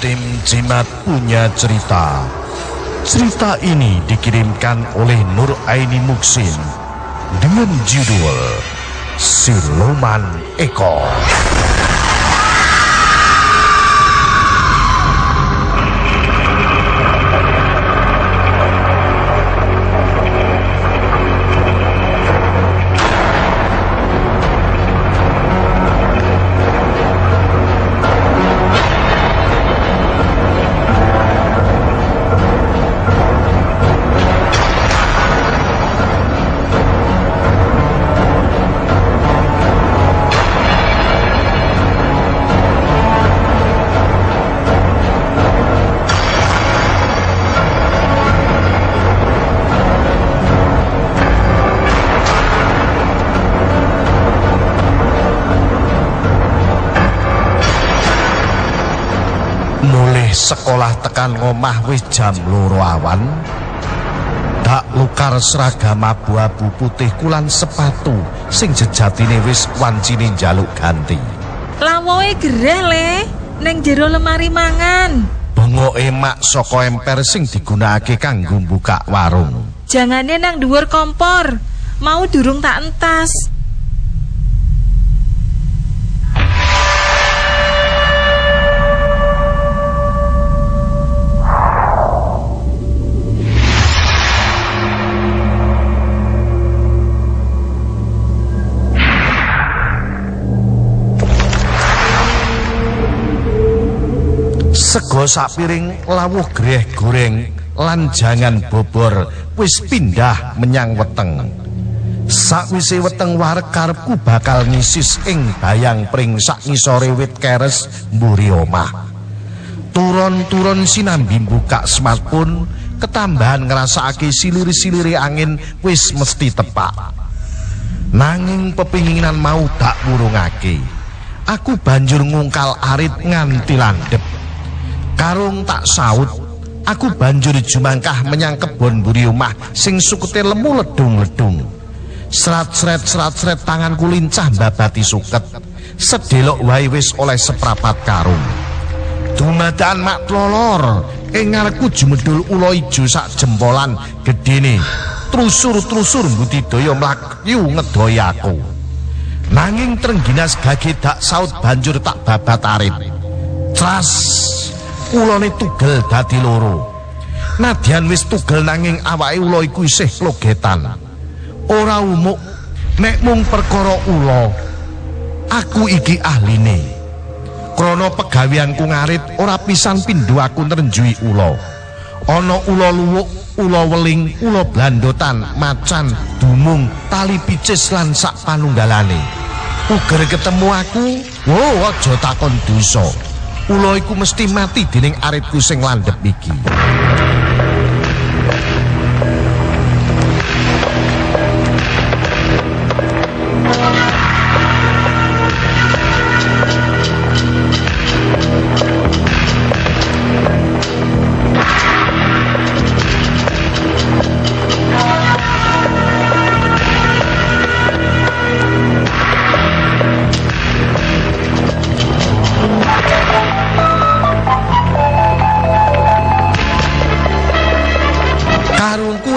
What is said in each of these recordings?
Jimat punya cerita. Cerita ini dikirimkan oleh Nur Aini Muksin dengan judul Siluman Eko. Mulih sekolah tekan ngomah wis jam loro awan. Tak lukar seragam abu-abu putih kulan sepatu sing jejatine wis wancine njaluk ganti. Lawoe gereh le, neng jero lemari mangan. Bengoke mak saka emper sing digunakake kanggo buka warung. Jangane nang dhuwur kompor. Mau durung tak entas. Sego sapiring lawuh greh goreng lan jangan bobor wis pindah menyang weteng. Sakwise weteng wareg karepku bakal ngisis ing bayang pring sak ngisore wit keres mburi omah. Turun-turun sinambi buka smartphone ketambahan ngrasakake silir-silire angin wis mesti tepak. Nanging pepinginan mau tak wurungake. Aku banjur ngungkal arit nganti landhep. Karung tak saut, aku banjur jumangkah menyang kebon buri omah sing sukete lemu ledung-ledung. Serat-seret serat-seret tanganku lincah mbabati suket. Sedelok wae wis oleh seprapat karung. Dumadakan mak tlolor, ing ngarepku jumedul ula ijo sak jempolan gedene. Trusur-trusur mbudidaya mlayu ngedohi aku. Nanging trengginas gage dak saut banjur tak babat arit. Tras ulane tugel dadi loro. Nadyan wis tugel nanging awake ula iku isih logetan. Ora umuk nek mung perkara ula. Aku iki ahline. Krana pegaweanku ngarit ora pisan pindho aku nrenjui ula. Ana ula luwuk, ula weling, ula blandotan, macan, dumung, tali picis lan sak panunggalane. Uger ketemu aku, wo aja takon dosa. Ula iku mesti mati dening aritku sing landhep iki.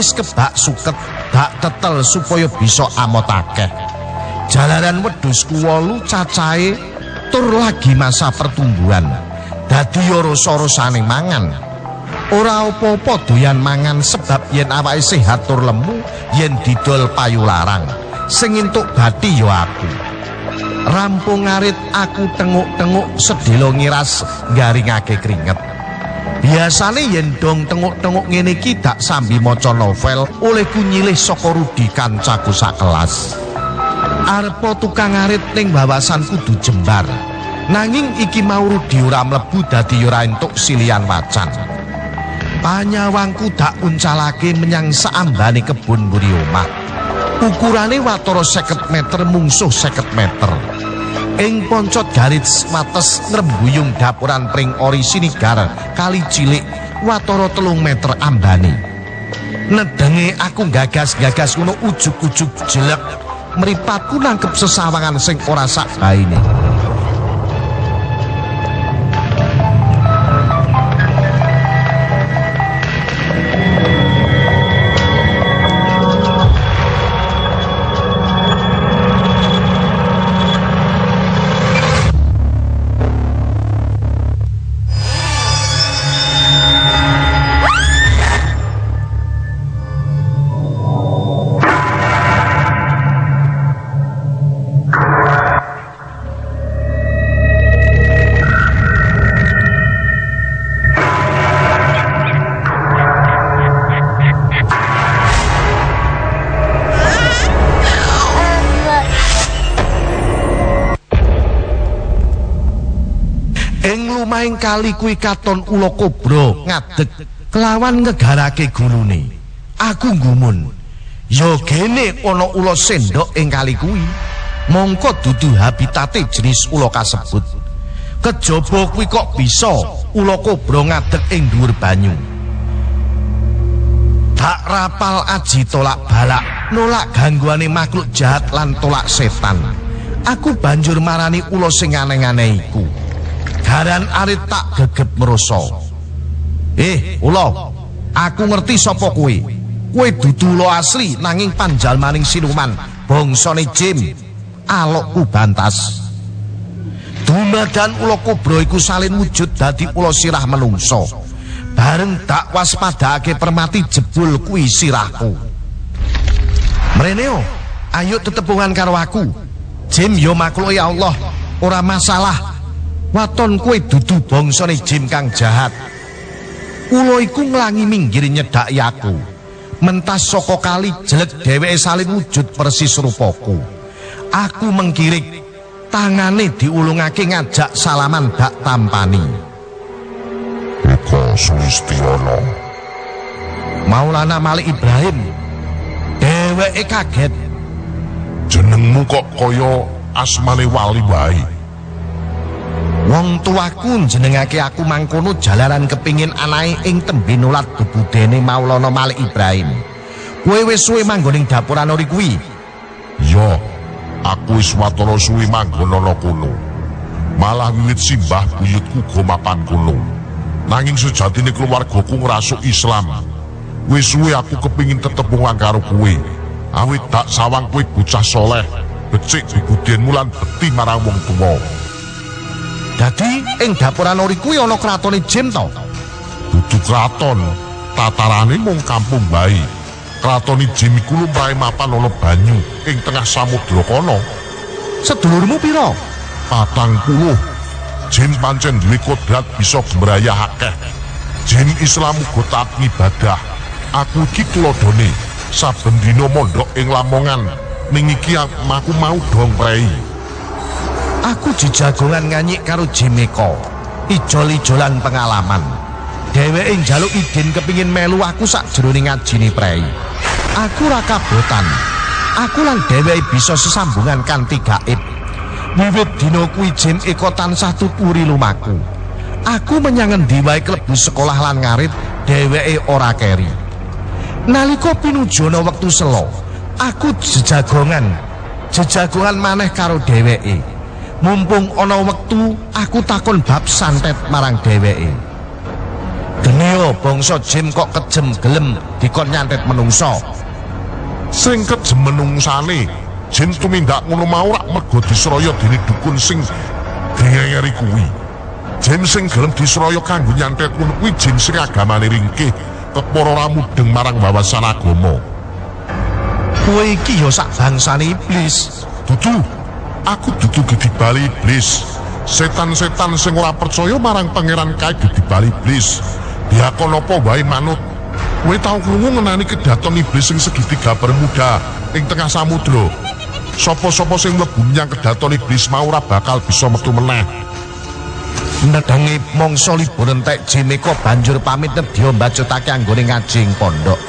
Wis kebak suket dak tetel supaya bisa amot akeh. Jalaran wedhusku wolu cacahe tur lagi masa pertumbuhan. Dadi ya rasa-rasane mangan. Ora apa-apa doyan mangan sebab yen awake sehat tur lemu yen didol payu larang. Sing entuk bathi ya aku. Rampung ngarit aku tenguk-tenguk sedelo ngiras garingake keringet. Biasane yen dong tenguk-tenguk ngene iki dak sambi maca novel olehku nyilih saka Rudi kancaku sak kelas. Arepa tukang ngarit ning bawasan kudu jembar. Nanging iki mau Rudi ora mlebu dadi ora entuk silian wacan. Panyawangku dak uncalake menyang saambane kebun mburi omah. Ukurane watara 50 meter mungsuh 50 meter. Ing poncot garis wates ngrembuyung dapuran pring ori sinigar kali cilik watara telung meter ambane. Nedenge aku gagas-gagas ngono ujug-ujug jelek mripatku nangkep sesawangan sing ora sak baine. Omahing kali kuwi katon ula kobra ngadeg kelawan ngegarake gulune. Aku gumun. Ya gene ana ula sendok ing kali kuwi. Mongko dudu habitate jenis ula kasebut. Kejaba kuwi kok bisa ula kobra ngadeg ing dhuwur banyu. Tak rapal aji tolak balak nolak gangguane makhluk jahat lan tolak setan. Aku banjur marani ula sing aneh-aneh iku. Garan arit tak gegep meroso. Eh, ula, aku ngerti sapa kowe. Kowe dudu ula asli nanging panjalmaning siluman, bangsane jim. Alokku bantas. Dumadan ula kobra iku salin wujud dadi ula sirah menungso. Bareng tak waspadake permati jebul kuwi sirahku. Mreneo, ayo tetepungan karo aku. Jim yo makhluk ya Allah, ora masalah. Waton kowe dudu bangsane jim kang jahat. Ula iku nglangi minggir nyedhaki aku. Mentas saka kali jelek dheweke salin wujud persis rupaku. Aku mengkirik tangane diulungake ngajak salaman dak tampani. Eko Sulistiono Maulana Malik Ibrahim dheweke kaget jenengmu kok kaya asmane wali wae wong tuaku jenengake aku mangkono jalaran kepingin anake ing tembe nulat bebudene Maulana Malik Ibrahim. Kowe wis suwe manggon ing dapuran ori kuwi? Ya aku wis suwi manggon ana kono. Malah wiwit simbah buyutku go mapan kono nanging sejatine keluargaku ngrasuk Islam. Wis suwe aku kepingin tetepungan karo kowe. Awit tak sawang kowe bocah soleh becik bigudenmu lan bekti marang wong tuwa dadi ing dapuran ori kuwi ana kratone jin to? Dudu kraton. Tatarane mung kampung bae kratone jin iku lumrahe mapan ana banyu ing tengah samudra kono. Sedulurmu pira? Patang puluh. Jin pancen duwe kodrat bisa gembrayah akeh jin Islam uga taat ibadah aku iki tulodone saben dina mondok ing Lamongan. Ning iki aku mau dong prei Aku jejagongan nganyik karo Jimeko. Ijol-ijolan pengalaman. Dheweke njaluk idin kepingin melu aku sak ngajine prei. Aku ra kabotan. Aku lan dheweke bisa sesambungan kanthi gaib. Wiwit dina kuwi Jim Eko tansah tuturi lumaku. Aku menyang endi wae klebu sekolah lan ngarit, dheweke ora keri. Nalika pinuju ana wektu selo, aku jejagongan. Jejagongan maneh karo dheweke. Mumpung ana wektu aku takon bab santet marang dheweke. Geneo bangsa jin kok kejem gelem dikon nyantet menungso sing kejem menungsane jin tumindak ngono mau rak mergo disroyo dene dukun sing greyeri kuwi. Jin sing gelem disroyo kanggo nyantet ngono kuwi jin sing agamane ringkih kepara ora mudeng marang wawasan agama. Kowe iki ya sak bangsane iblis. Dudu aku dudu gedibali iblis setan-setan sing ora percaya marang pangeran kae gedibali iblis diakon apa wae manut? Kowe tau krungu ngenani kedaton iblis sing segitiga bermuda ing tengah samudra. Sapa-sapa sing mlebu menyang kedaton iblis mau ora bakal bisa metu meneh? Nedangi mangsa libur entek Jineko banjur pamit nedya mbacutake anggone ngaji ing pondok.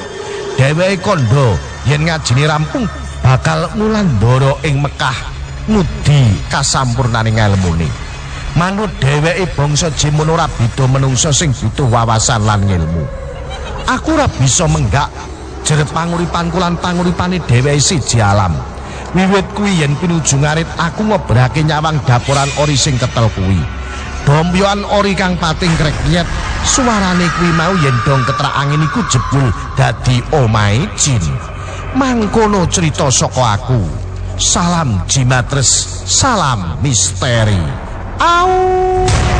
Dheweke kandha yen ngajine rampung bakal ngulandara ing Mekah ngudi kasampurnaning ilmune. Manut dheweke bangsa jimun ora beda menungsa sing butuh wawasan lan ilmu. Aku ora bisa menggak jerep panguripanku lan panguripane dheweke siji alam. Wiwit kuwi yen pinuju ngarit aku ngobrake nyawang dapuran ori sing ketel kuwi. Dombyoan ori kang pating krek-nyet, suarane kuwi mau yen dong ketrak angin iku jebul dadi omahe jin. Mangkono cerita saka aku. Salam Jimatres, salam misteri. Au.